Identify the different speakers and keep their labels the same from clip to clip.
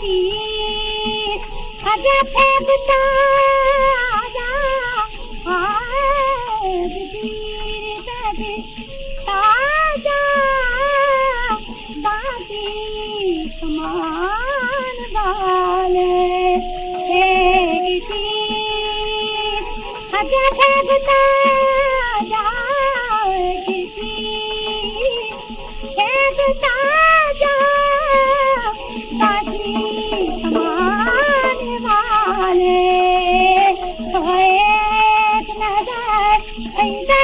Speaker 1: तीर आजा फेंकता समान वाले एक तीर फेंकता आजा एक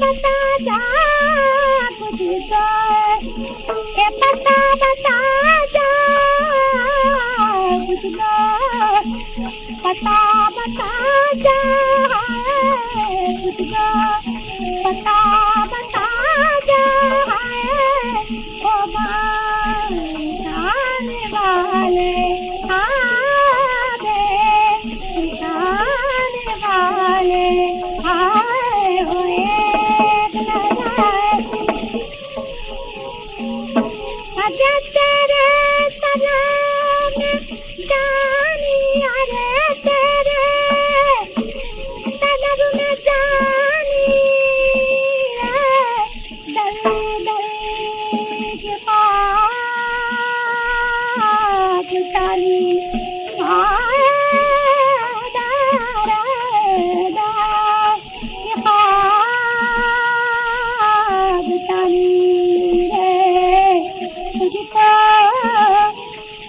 Speaker 1: बता जा तो ये पता बता जा तो पता बता जा तो पता बता जा ओ जाने वाले आ गए जाने वाले Madagascar is my land.